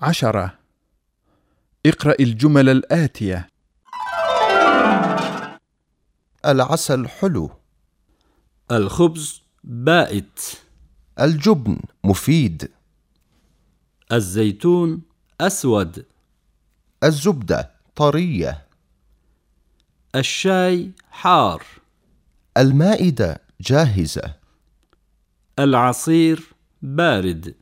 عشرة. اقرأ الجمل الآتية. العسل حلو. الخبز بائت. الجبن مفيد. الزيتون أسود. الزبدة طرية. الشاي حار. المائدة جاهزة. العصير بارد.